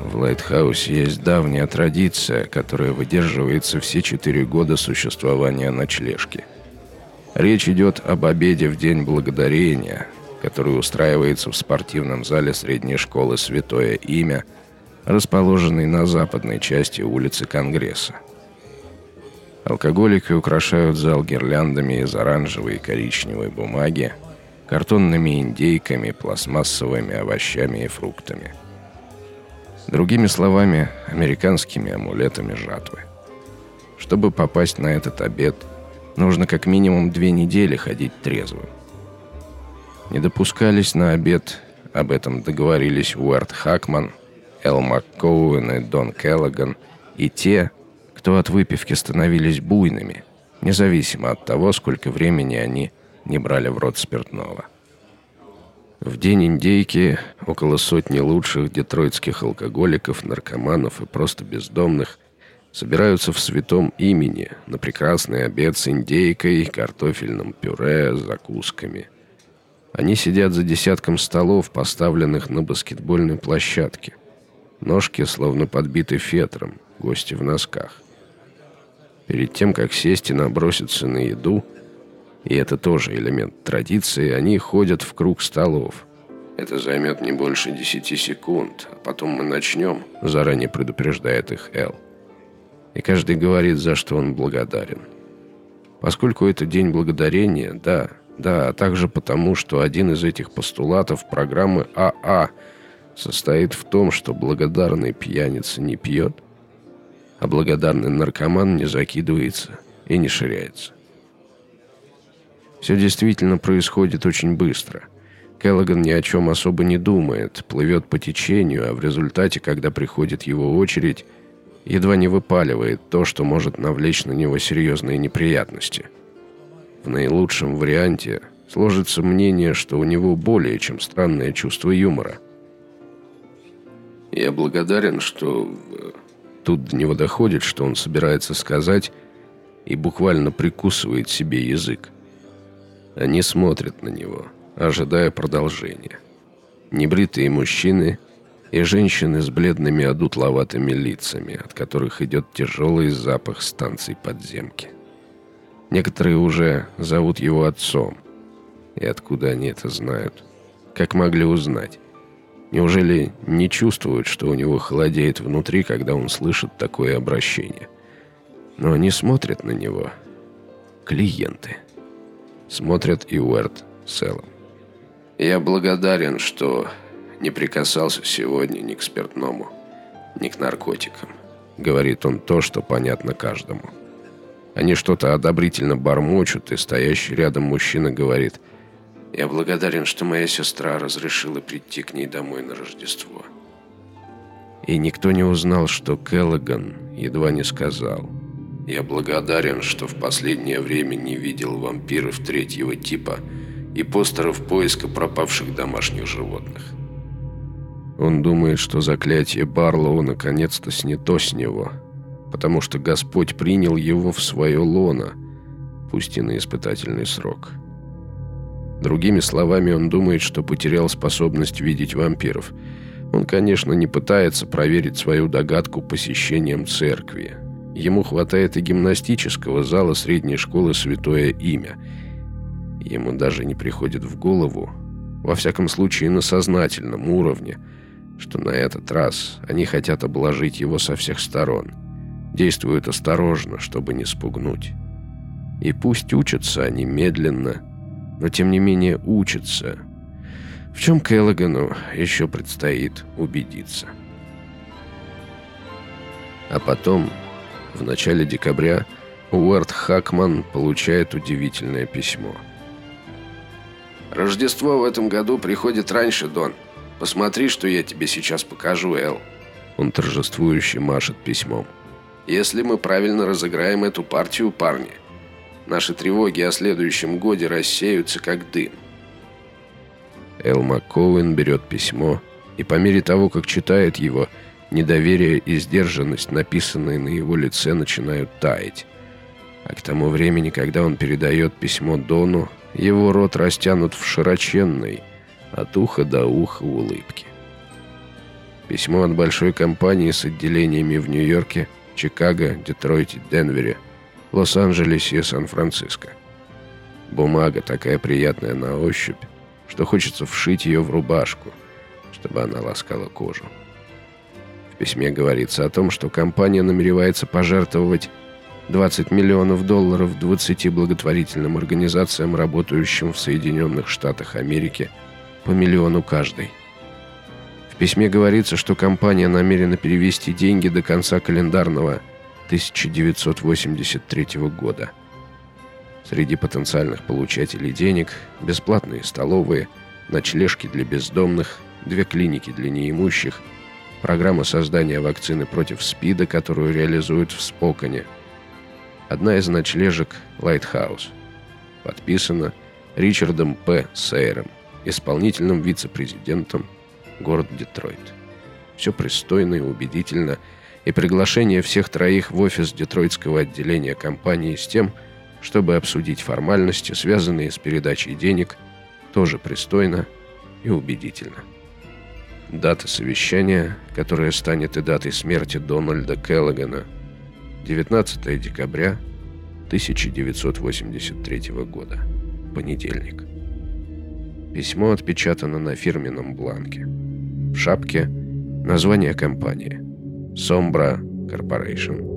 В Лайтхаусе есть давняя традиция, которая выдерживается все четыре года существования ночлежки. Речь идет об обеде в День Благодарения, который устраивается в спортивном зале средней школы «Святое имя», расположенной на западной части улицы Конгресса. Алкоголики украшают зал гирляндами из оранжевой и коричневой бумаги, картонными индейками, пластмассовыми овощами и фруктами. Другими словами, американскими амулетами жатвы. Чтобы попасть на этот обед, нужно как минимум две недели ходить трезвым. Не допускались на обед, об этом договорились Уэрт Хакман, Эл МакКоуэн и Дон Келлоган, и те, кто от выпивки становились буйными, независимо от того, сколько времени они не брали в рот спиртного. В день индейки около сотни лучших детройтских алкоголиков, наркоманов и просто бездомных собираются в святом имени на прекрасный обед с индейкой, картофельным пюре, закусками. Они сидят за десятком столов, поставленных на баскетбольной площадке. Ножки словно подбиты фетром, гости в носках. Перед тем, как сесть и наброситься на еду, и это тоже элемент традиции, они ходят в круг столов. Это займет не больше десяти секунд, а потом мы начнем, заранее предупреждает их Эл. И каждый говорит, за что он благодарен. Поскольку это день благодарения, да, да, а также потому, что один из этих постулатов программы АА состоит в том, что благодарный пьяница не пьет, а благодарный наркоман не закидывается и не ширяется. Все действительно происходит очень быстро. Келлоган ни о чем особо не думает, плывет по течению, а в результате, когда приходит его очередь, едва не выпаливает то, что может навлечь на него серьезные неприятности. В наилучшем варианте сложится мнение, что у него более чем странное чувство юмора. Я благодарен, что Тут до него доходит, что он собирается сказать, и буквально прикусывает себе язык. Они смотрят на него, ожидая продолжения. Небритые мужчины и женщины с бледными одутловатыми лицами, от которых идет тяжелый запах станций подземки. Некоторые уже зовут его отцом. И откуда они это знают? Как могли узнать? Неужели не чувствуют, что у него холодеет внутри, когда он слышит такое обращение? Но они смотрят на него. Клиенты. Смотрят и Уэрт с Эллом. «Я благодарен, что не прикасался сегодня ни к спиртному, ни к наркотикам», — говорит он то, что понятно каждому. Они что-то одобрительно бормочут, и стоящий рядом мужчина говорит — я благодарен, что моя сестра разрешила прийти к ней домой на Рождество. И никто не узнал, что Келлоган едва не сказал. Я благодарен, что в последнее время не видел вампиров третьего типа и постеров поиска пропавших домашних животных. Он думает, что заклятие Барлоу наконец-то снято с него, потому что Господь принял его в свое лоно, пусть и на испытательный срок. — Другими словами, он думает, что потерял способность видеть вампиров. Он, конечно, не пытается проверить свою догадку посещением церкви. Ему хватает и гимнастического зала средней школы «Святое имя». Ему даже не приходит в голову, во всяком случае на сознательном уровне, что на этот раз они хотят обложить его со всех сторон. Действуют осторожно, чтобы не спугнуть. И пусть учатся они медленно, но тем не менее учится. В чем Келлогану еще предстоит убедиться. А потом, в начале декабря, Уэрт Хакман получает удивительное письмо. «Рождество в этом году приходит раньше, Дон. Посмотри, что я тебе сейчас покажу, Эл». Он торжествующе машет письмом. «Если мы правильно разыграем эту партию, парни, Наши тревоги о следующем годе рассеются, как дым. Эл МакКоуэн берет письмо, и по мере того, как читает его, недоверие и сдержанность, написанные на его лице, начинают таять. А к тому времени, когда он передает письмо Дону, его рот растянут в широченной, от уха до уха улыбки. Письмо от большой компании с отделениями в Нью-Йорке, Чикаго, Детройте, Денвере, Лос-Анджелесе и Сан-Франциско. Бумага такая приятная на ощупь, что хочется вшить ее в рубашку, чтобы она ласкала кожу. В письме говорится о том, что компания намеревается пожертвовать 20 миллионов долларов 20 благотворительным организациям, работающим в Соединенных Штатах Америки, по миллиону каждой. В письме говорится, что компания намерена перевести деньги до конца календарного 1983 года. Среди потенциальных получателей денег – бесплатные столовые, ночлежки для бездомных, две клиники для неимущих, программа создания вакцины против СПИДа, которую реализуют в Споконе – Одна из ночлежек «Лайтхаус». Подписана Ричардом П. Сейром, исполнительным вице-президентом город Детройт. Все пристойно и убедительно, и приглашение всех троих в офис детройтского отделения компании с тем, чтобы обсудить формальности, связанные с передачей денег, тоже пристойно и убедительно. Дата совещания, которая станет и датой смерти Дональда Келлогана – 19 декабря 1983 года. Понедельник. Письмо отпечатано на фирменном бланке. В шапке название компании. Sombra Corporation.